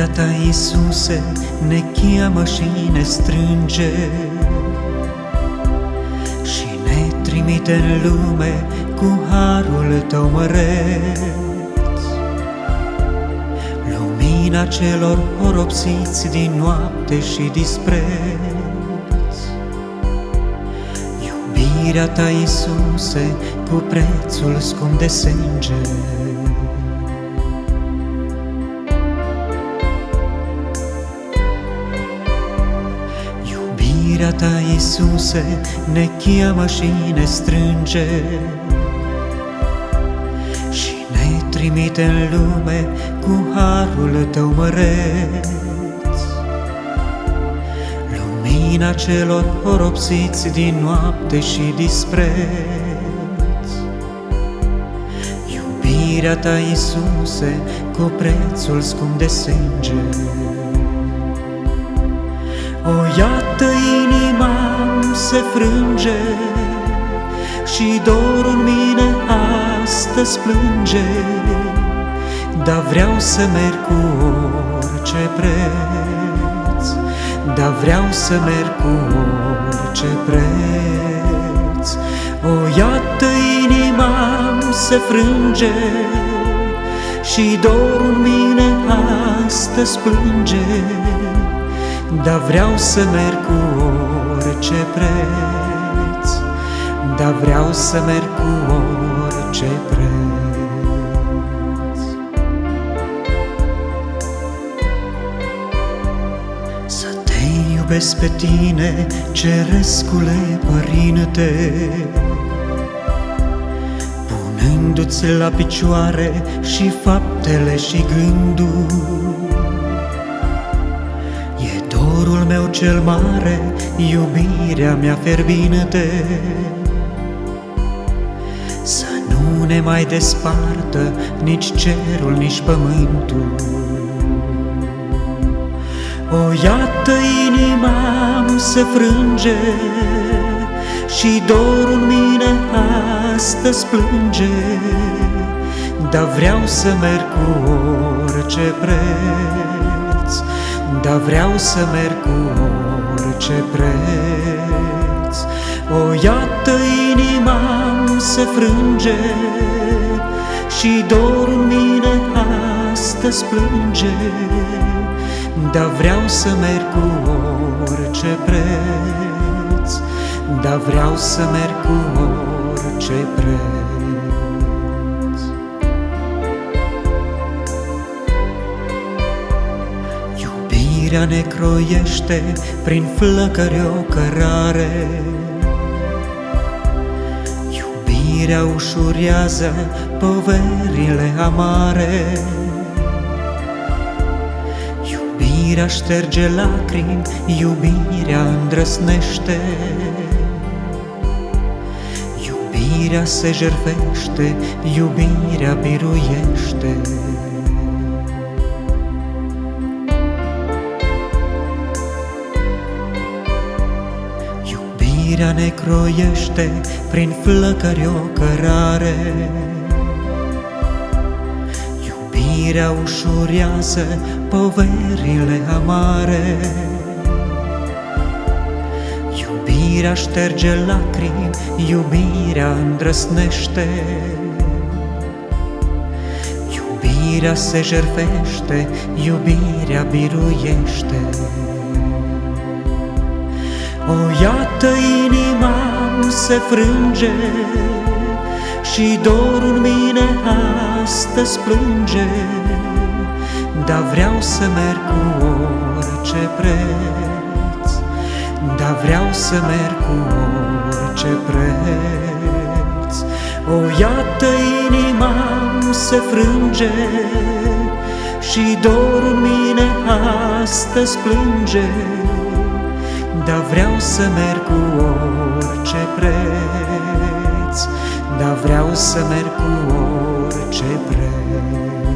Iubirea ta, Iisuse, ne cheamă și ne strânge. Și ne trimite în lume cu harul tău măreț. Lumina celor oropsiți din noapte și dispreț. Iubirea ta, Iisuse, cu prețul scump de sânge Iubirea ta, Iisuse, ne cheamă și ne strânge. Și ne trimite în lume cu harul tău măreț. Lumina celor oropsiți din noapte și dispreț. Iubirea ta, Iisuse, cu prețul scump de sânge. O, iată inima se frânge Și dorul în mine astăzi plânge Dar vreau să merg cu orice preț Dar vreau să merg cu orice preț. O, iată inima se frânge Și dorul în mine astăzi plânge dar vreau să merg cu orice preț Dar vreau să merg cu orice preț. Să te iubesc pe tine, cerescule Părinte Punându-ți la picioare și faptele și gândul. dorul meu cel mare, iubirea mea ferbinte. Să nu ne mai despartă nici cerul, nici pământul. O, iată inima se frânge și dorul mine astăzi plânge, dar vreau să merg cu orice preț dar vreau să merg cu orice preț. O, iată inima se frânge și dorul în mine astăzi plânge, dar vreau să merg cu orice preț, dar vreau să merg cu orice preț. Iubirea ne croiește prin flăcări o cărare Iubirea ușurează poverile amare. Iubirea șterge lacrimi, iubirea îndrăsnește Iubirea se jerfește, iubirea biruiește Iubirea ne croiește prin flăcări o cărare. Iubirea ușurează poverile amare. Iubirea șterge lacrimi, iubirea îndrăsnește. Iubirea se jerfește, iubirea biruiește o, iată inima se frânge Și dorul mine astăzi plânge. Dar vreau să merg cu orice preț Dar vreau să merg cu orice preț. O, iată inima se frânge Și dorul mine astăzi plânge dar vreau să merg cu orice preț. Dar vreau să merg cu orice preț.